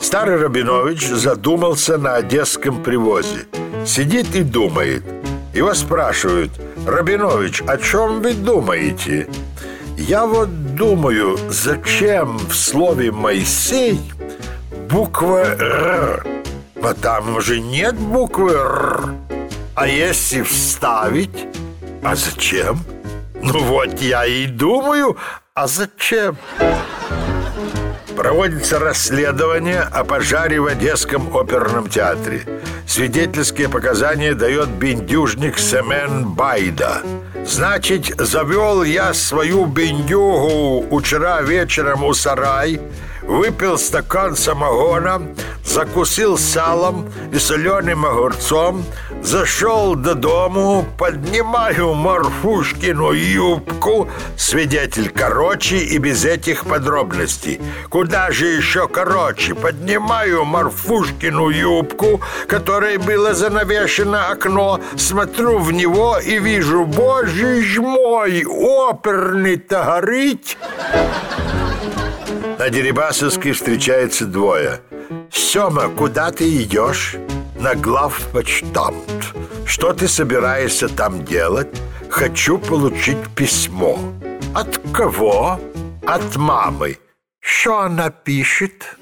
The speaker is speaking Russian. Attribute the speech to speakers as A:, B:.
A: Старый Рабинович задумался на одесском привозе. Сидит и думает. Его спрашивают, Рабинович, о чем вы думаете? Я вот думаю, зачем в слове «Моисей» буква «Р»? А там уже нет буквы «Р». А если вставить? А зачем? Ну вот я и думаю, а зачем? Проводится расследование о пожаре в Одесском оперном театре. Свидетельские показания дает бендюжник Семен Байда. Значит, завел я свою бендюгу вчера вечером у сарай, выпил стакан самогона, закусил салом и соленым огурцом, зашел до дому, поднимаю Марфушкину юбку, свидетель короче и без этих подробностей. Куда же еще короче? Поднимаю Марфушкину юбку, которой было занавешено окно, смотрю в него и вижу, боже ж мой, оперный-то горить! На Дерибасовской встречается двое. Сема, куда ты идешь? На главпочтамт. Что ты собираешься там делать? Хочу получить письмо. От кого? От мамы. Что она пишет?